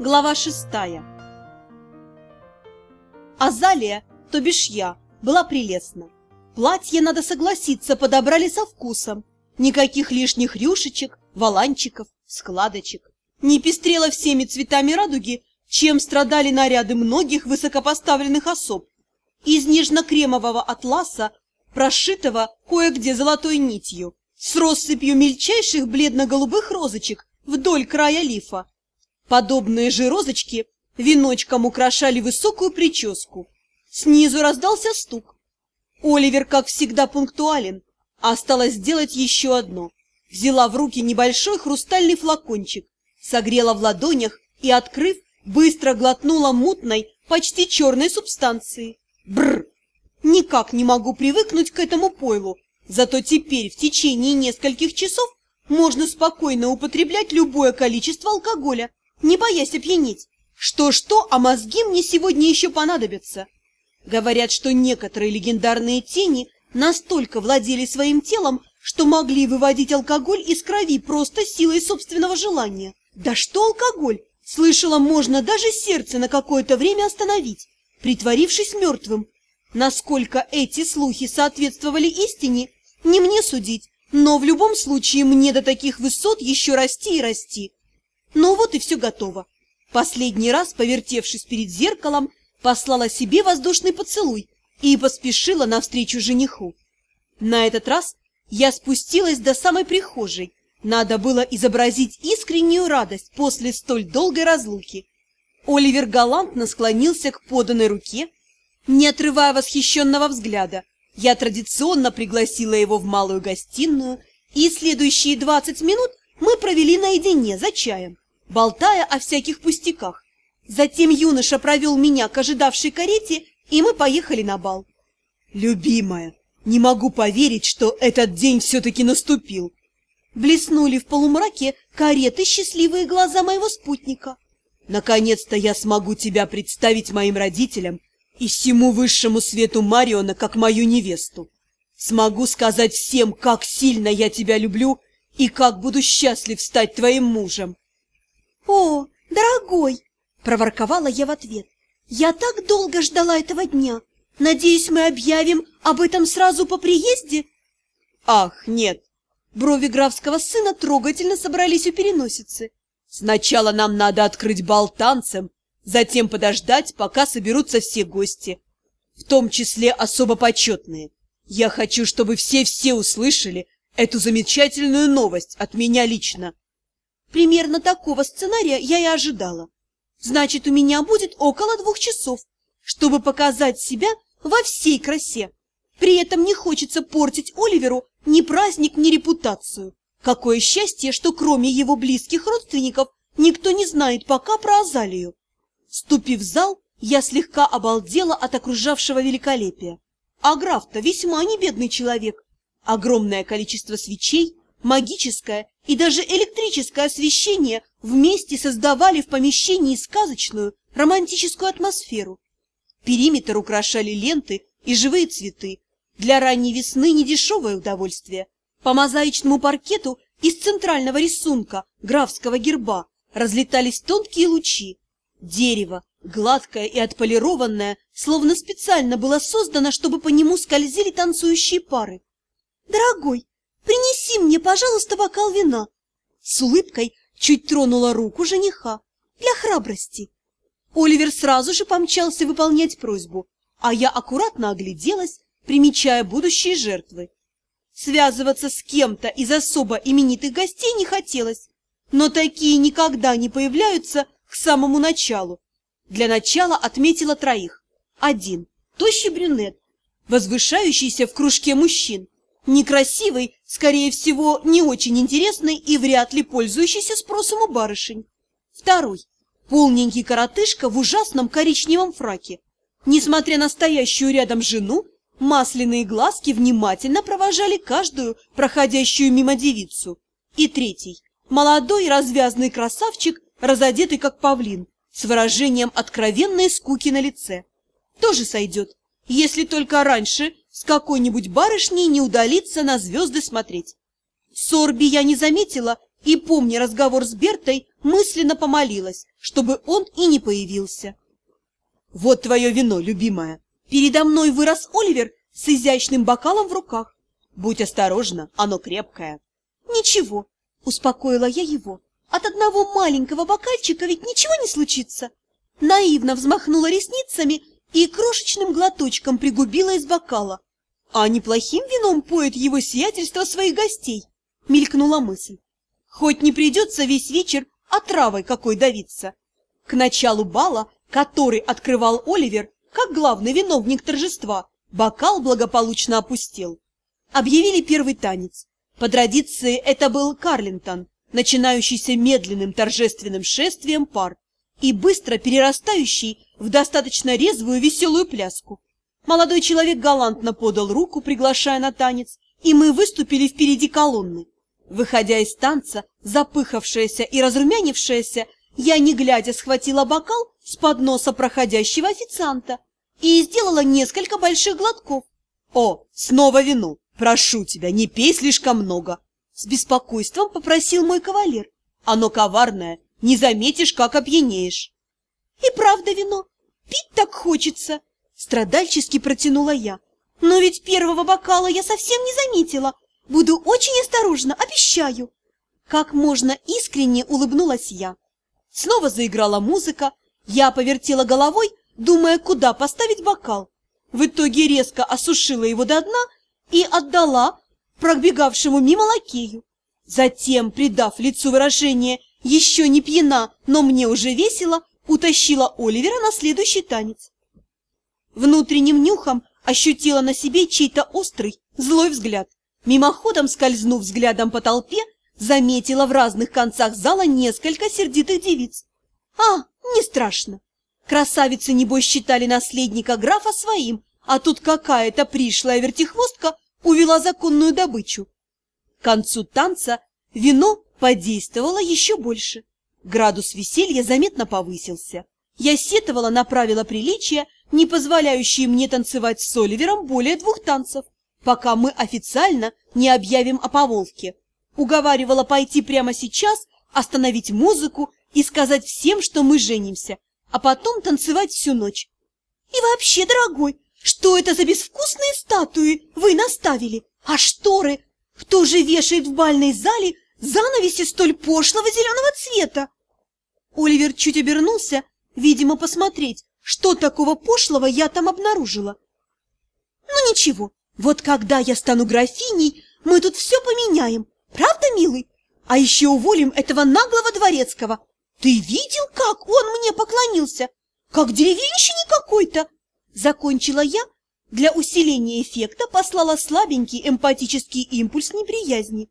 Глава шестая Азалия, то бишь я, была прелестна. Платье, надо согласиться, подобрали со вкусом. Никаких лишних рюшечек, воланчиков, складочек. Не пестрело всеми цветами радуги, чем страдали наряды многих высокопоставленных особ. Из нежно-кремового атласа, прошитого кое-где золотой нитью, с россыпью мельчайших бледно-голубых розочек вдоль края лифа. Подобные же розочки веночком украшали высокую прическу. Снизу раздался стук. Оливер, как всегда, пунктуален. А осталось сделать еще одно. Взяла в руки небольшой хрустальный флакончик, согрела в ладонях и, открыв, быстро глотнула мутной, почти черной субстанции. Бррр! Никак не могу привыкнуть к этому пойлу, зато теперь в течение нескольких часов можно спокойно употреблять любое количество алкоголя, не боясь опьянеть. Что-что, а мозги мне сегодня еще понадобятся. Говорят, что некоторые легендарные тени настолько владели своим телом, что могли выводить алкоголь из крови просто силой собственного желания. Да что алкоголь? Слышала, можно даже сердце на какое-то время остановить, притворившись мертвым. Насколько эти слухи соответствовали истине, не мне судить, но в любом случае мне до таких высот еще расти и расти. Ну вот и все готово. Последний раз, повертевшись перед зеркалом, послала себе воздушный поцелуй и поспешила навстречу жениху. На этот раз я спустилась до самой прихожей. Надо было изобразить искреннюю радость после столь долгой разлуки. Оливер галантно склонился к поданной руке, не отрывая восхищенного взгляда. Я традиционно пригласила его в малую гостиную, и следующие двадцать минут мы провели наедине за чаем болтая о всяких пустяках. Затем юноша провел меня к ожидавшей карете, и мы поехали на бал. «Любимая, не могу поверить, что этот день все-таки наступил!» Блеснули в полумраке кареты счастливые глаза моего спутника. «Наконец-то я смогу тебя представить моим родителям и всему высшему свету Мариона как мою невесту. Смогу сказать всем, как сильно я тебя люблю и как буду счастлив стать твоим мужем. «О, дорогой!» – проворковала я в ответ. «Я так долго ждала этого дня. Надеюсь, мы объявим об этом сразу по приезде?» «Ах, нет!» Брови графского сына трогательно собрались у переносицы. «Сначала нам надо открыть бал танцем, затем подождать, пока соберутся все гости, в том числе особо почетные. Я хочу, чтобы все-все услышали эту замечательную новость от меня лично». Примерно такого сценария я и ожидала. Значит, у меня будет около двух часов, чтобы показать себя во всей красе. При этом не хочется портить Оливеру ни праздник, ни репутацию. Какое счастье, что кроме его близких родственников никто не знает пока про Азалию. Ступив в зал, я слегка обалдела от окружавшего великолепия. А граф-то весьма не бедный человек. Огромное количество свечей, магическое и даже электрическое освещение вместе создавали в помещении сказочную романтическую атмосферу. Периметр украшали ленты и живые цветы. Для ранней весны недешевое удовольствие. По мозаичному паркету из центрального рисунка графского герба разлетались тонкие лучи. Дерево, гладкое и отполированное, словно специально было создано, чтобы по нему скользили танцующие пары. «Дорогой, Принеси мне, пожалуйста, бокал вина. С улыбкой чуть тронула руку жениха для храбрости. Оливер сразу же помчался выполнять просьбу, а я аккуратно огляделась, примечая будущие жертвы. Связываться с кем-то из особо именитых гостей не хотелось, но такие никогда не появляются к самому началу. Для начала отметила троих. Один – тощий брюнет, возвышающийся в кружке мужчин. Некрасивый, скорее всего, не очень интересный и вряд ли пользующийся спросом у барышень. Второй. Полненький коротышка в ужасном коричневом фраке. Несмотря на стоящую рядом жену, масляные глазки внимательно провожали каждую проходящую мимо девицу. И третий. Молодой развязный красавчик, разодетый как павлин, с выражением откровенной скуки на лице. Тоже сойдет, если только раньше с какой-нибудь барышней не удалиться на звезды смотреть. Сорби я не заметила и, помня разговор с Бертой, мысленно помолилась, чтобы он и не появился. «Вот твое вино, любимая!» Передо мной вырос Оливер с изящным бокалом в руках. «Будь осторожна, оно крепкое!» «Ничего!» — успокоила я его. «От одного маленького бокальчика ведь ничего не случится!» Наивно взмахнула ресницами и крошечным глоточком пригубила из бокала. «А неплохим вином поет его сиятельство своих гостей!» — мелькнула мысль. «Хоть не придется весь вечер отравой какой давиться!» К началу бала, который открывал Оливер, как главный виновник торжества, бокал благополучно опустел. Объявили первый танец. По традиции это был Карлинтон, начинающийся медленным торжественным шествием пар и быстро перерастающий в достаточно резвую веселую пляску. Молодой человек галантно подал руку, приглашая на танец, и мы выступили впереди колонны. Выходя из танца, запыхавшаяся и разрумянившаяся, я, не глядя, схватила бокал с подноса проходящего официанта и сделала несколько больших глотков. «О, снова вино! Прошу тебя, не пей слишком много!» С беспокойством попросил мой кавалер. «Оно коварное, не заметишь, как опьянеешь». «И правда вино! Пить так хочется!» Страдальчески протянула я. «Но ведь первого бокала я совсем не заметила. Буду очень осторожна, обещаю!» Как можно искренне улыбнулась я. Снова заиграла музыка, я повертела головой, думая, куда поставить бокал. В итоге резко осушила его до дна и отдала пробегавшему мимо лакею. Затем, придав лицу выражение «еще не пьяна, но мне уже весело», утащила Оливера на следующий танец. Внутренним нюхом ощутила на себе чей-то острый, злой взгляд. Мимоходом скользнув взглядом по толпе, заметила в разных концах зала несколько сердитых девиц. А, не страшно. Красавицы, небось, считали наследника графа своим, а тут какая-то пришлая вертихвостка увела законную добычу. К концу танца вино подействовало еще больше. Градус веселья заметно повысился. Я сетовала на правила приличия, не позволяющие мне танцевать с Оливером более двух танцев, пока мы официально не объявим о помолвке. Уговаривала пойти прямо сейчас, остановить музыку и сказать всем, что мы женимся, а потом танцевать всю ночь. И вообще, дорогой, что это за безвкусные статуи вы наставили? А шторы? Кто же вешает в бальной зале занавеси столь пошлого зеленого цвета? Оливер чуть обернулся, видимо, посмотреть, что такого пошлого я там обнаружила. Ну ничего, вот когда я стану графиней, мы тут все поменяем. Правда, милый? А еще уволим этого наглого дворецкого. Ты видел, как он мне поклонился? Как деревенщине какой-то. Закончила я, для усиления эффекта послала слабенький эмпатический импульс неприязни.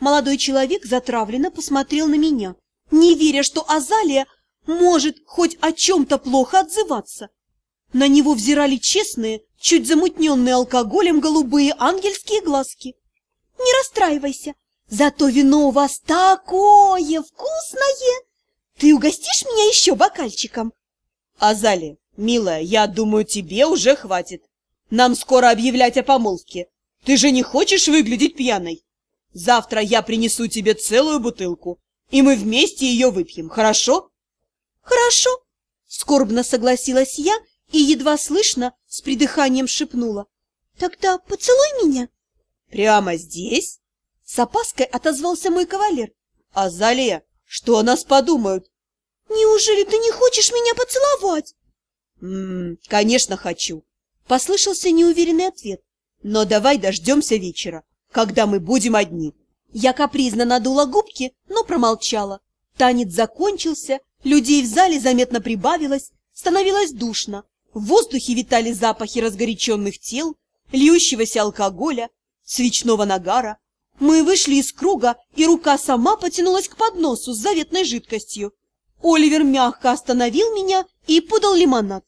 Молодой человек затравленно посмотрел на меня, не веря, что Азалия может хоть о чем-то плохо отзываться. На него взирали честные, чуть замутненные алкоголем голубые ангельские глазки. Не расстраивайся, Зато вино у вас такое вкусное! Ты угостишь меня еще бокальчиком? Азали, милая, я думаю, тебе уже хватит. Нам скоро объявлять о помолвке. Ты же не хочешь выглядеть пьяной? Завтра я принесу тебе целую бутылку, и мы вместе ее выпьем, хорошо? Хорошо, скорбно согласилась я и едва слышно с придыханием шепнула. Тогда поцелуй меня. Прямо здесь? С опаской отозвался мой кавалер. «Азалия, что о нас подумают?» «Неужели ты не хочешь меня поцеловать?» «Ммм, конечно хочу», — послышался неуверенный ответ. «Но давай дождемся вечера, когда мы будем одни». Я капризно надула губки, но промолчала. Танец закончился, людей в зале заметно прибавилось, становилось душно. В воздухе витали запахи разгоряченных тел, льющегося алкоголя, свечного нагара. Мы вышли из круга, и рука сама потянулась к подносу с заветной жидкостью. Оливер мягко остановил меня и подал лимонад.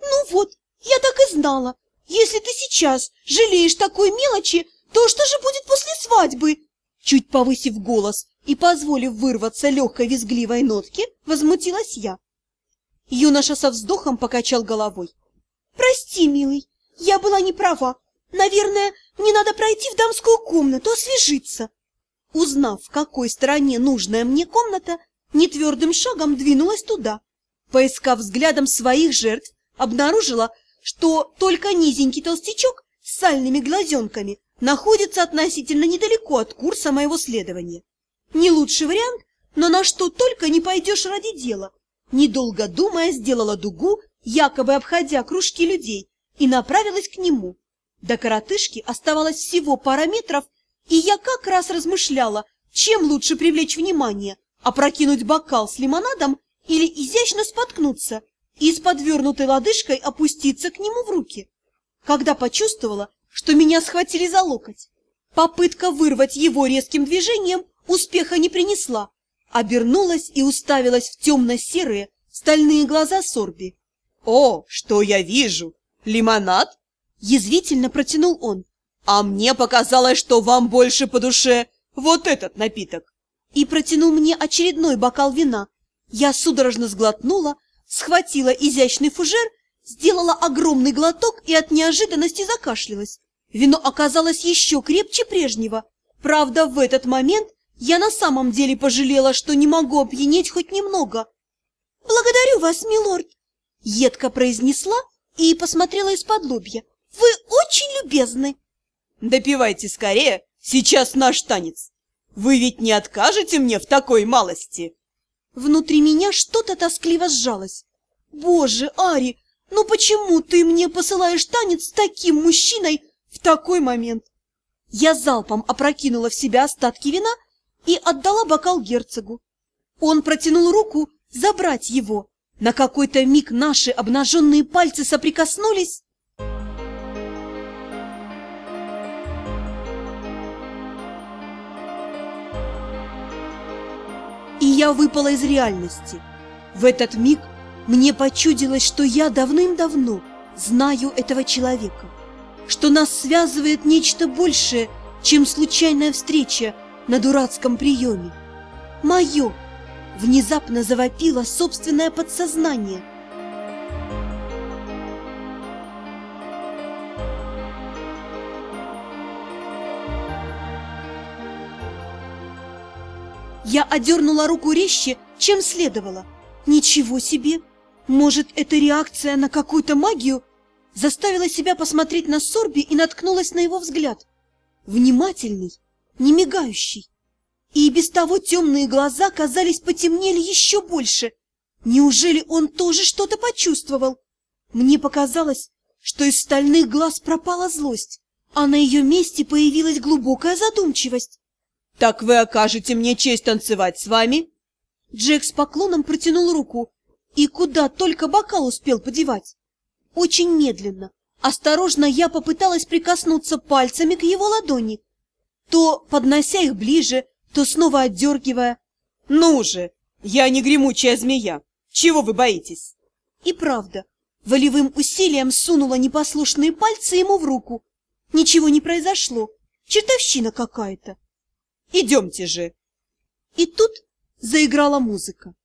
«Ну вот, я так и знала. Если ты сейчас жалеешь такой мелочи, то что же будет после свадьбы?» Чуть повысив голос и позволив вырваться легкой визгливой нотки, возмутилась я. Юноша со вздохом покачал головой. «Прости, милый, я была не права. Наверное, мне надо пройти в дамскую комнату, освежиться. Узнав, в какой стороне нужная мне комната, нетвердым шагом двинулась туда. Поискав взглядом своих жертв, обнаружила, что только низенький толстячок с сальными глазенками находится относительно недалеко от курса моего следования. Не лучший вариант, но на что только не пойдешь ради дела. Недолго думая, сделала дугу, якобы обходя кружки людей, и направилась к нему. До коротышки оставалось всего пара метров, и я как раз размышляла, чем лучше привлечь внимание, опрокинуть бокал с лимонадом или изящно споткнуться и с подвернутой лодыжкой опуститься к нему в руки. Когда почувствовала, что меня схватили за локоть, попытка вырвать его резким движением успеха не принесла, обернулась и уставилась в темно-серые стальные глаза Сорби. «О, что я вижу! Лимонад?» Язвительно протянул он. «А мне показалось, что вам больше по душе вот этот напиток!» И протянул мне очередной бокал вина. Я судорожно сглотнула, схватила изящный фужер, сделала огромный глоток и от неожиданности закашлялась. Вино оказалось еще крепче прежнего. Правда, в этот момент я на самом деле пожалела, что не могу опьянеть хоть немного. «Благодарю вас, милорд!» — едко произнесла и посмотрела из-под лобья. «Вы очень любезны!» «Допивайте скорее, сейчас наш танец! Вы ведь не откажете мне в такой малости?» Внутри меня что-то тоскливо сжалось. «Боже, Ари, ну почему ты мне посылаешь танец с таким мужчиной в такой момент?» Я залпом опрокинула в себя остатки вина и отдала бокал герцогу. Он протянул руку забрать его. На какой-то миг наши обнаженные пальцы соприкоснулись, и я выпала из реальности. В этот миг мне почудилось, что я давным-давно знаю этого человека, что нас связывает нечто большее, чем случайная встреча на дурацком приеме. Мое! Внезапно завопило собственное подсознание. Я одернула руку резче, чем следовало. Ничего себе! Может, это реакция на какую-то магию? Заставила себя посмотреть на Сорби и наткнулась на его взгляд. Внимательный, не мигающий. И без того темные глаза, казались, потемнели еще больше. Неужели он тоже что-то почувствовал? Мне показалось, что из стальных глаз пропала злость, а на ее месте появилась глубокая задумчивость. «Так вы окажете мне честь танцевать с вами?» Джек с поклоном протянул руку, и куда только бокал успел подевать. Очень медленно, осторожно я попыталась прикоснуться пальцами к его ладони, то поднося их ближе, то снова отдергивая. «Ну же, я не гремучая змея! Чего вы боитесь?» И правда, волевым усилием сунула непослушные пальцы ему в руку. Ничего не произошло, чертовщина какая-то. Идемте же!» И тут заиграла музыка.